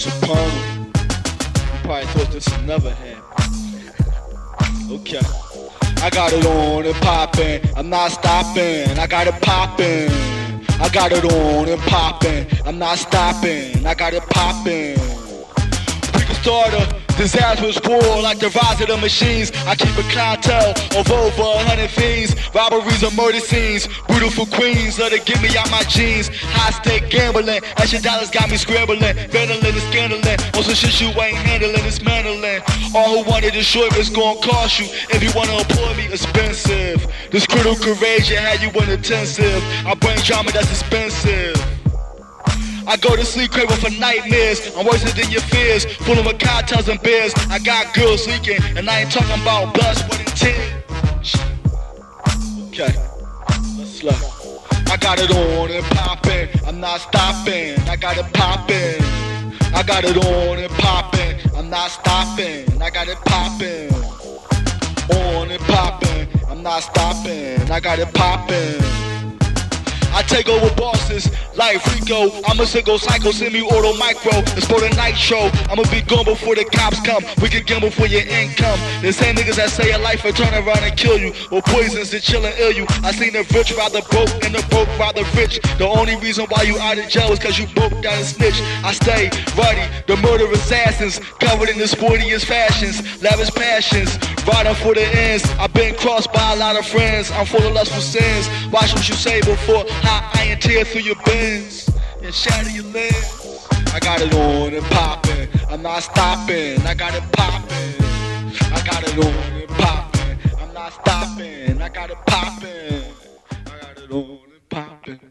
Soprano. You probably thought this would never happen. okay. I got it on and poppin'. I'm not stopping. I got it poppin'. I got it on and poppin'. I'm not stopping. I got it poppin'. We can start a disastrous war like the rise of the machines. I keep a clientele of over a hundred fiends. Robberies and murder scenes. Beautiful queens, let it get me out my jeans. High stake gambling. Extra dollars got me scrambling. Vandalin and scandaling. On some shit you ain't handling, it's mandolin. All who want to destroy me is gonna cost you. If you wanna employ me, expensive. This critical rage, yeah, had you in intensive. I bring drama that's expensive. I go to sleep craving for nightmares. I'm worse than your fears. Full of cocktails and beers. I got girls leaking, and I ain't talking about blood, sweat, and tears. Got it on and poppin'. I'm not stopping. I got it poppin'. I got it on and poppin'. I'm not stopping. I got it poppin'. On and poppin'. I'm not stopping. I got it poppin'. I take over bosses like Rico. I'm a single psycho, semi-auto micro. It's for the night show. I'ma be gone before the cops come. We can gamble for your income. The same niggas that say your life will turn around and kill you. Or poisons to chill and ill you. I seen the rich rather broke and the broke rather rich. The only reason why you out of jail is cause you broke down and snitch. I stay ready. The murder assassins covered in the sportiest fashions. Lavish passions. Riding for the ends. I've been crossed by a lot of friends. I'm full of lustful sins. Watch what you say before iron tear through your bins and shatter your limbs. I got it on and poppin'. I'm not stopping. I got it poppin'. I got it on and poppin'. I'm not stopping. I got it poppin'. I got it on.